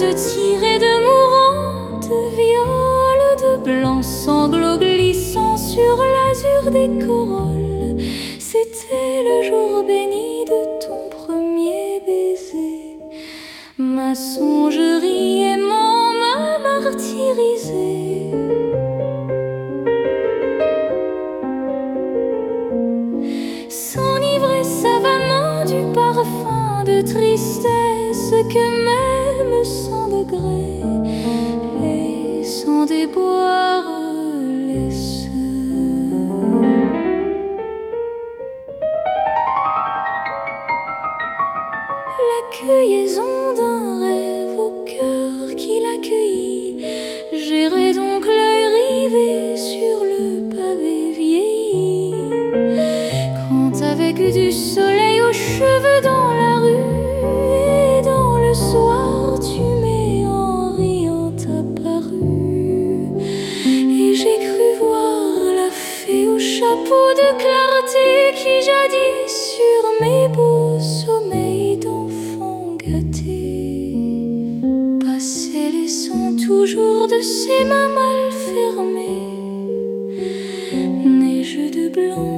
de tirées de mourantes, violes de blanc, sanglots glissant sur l'azur des corolles. C'était le jour béni de ton premier baiser, maçon. Du parfum de tristesse que même sans degré et sans déboire laisse. La d'un rêve au cœur qui l'accueillit. Avec du soleil aux cheveux dans la rue. Et dans le soir tu m'es en riant apparu. Et j'ai cru voir la fée au chapeau de clarté qui jadis sur mes beaux sommeils d'enfant gâté. Passait laissant toujours de ses mains mal fermées. Neige de blanc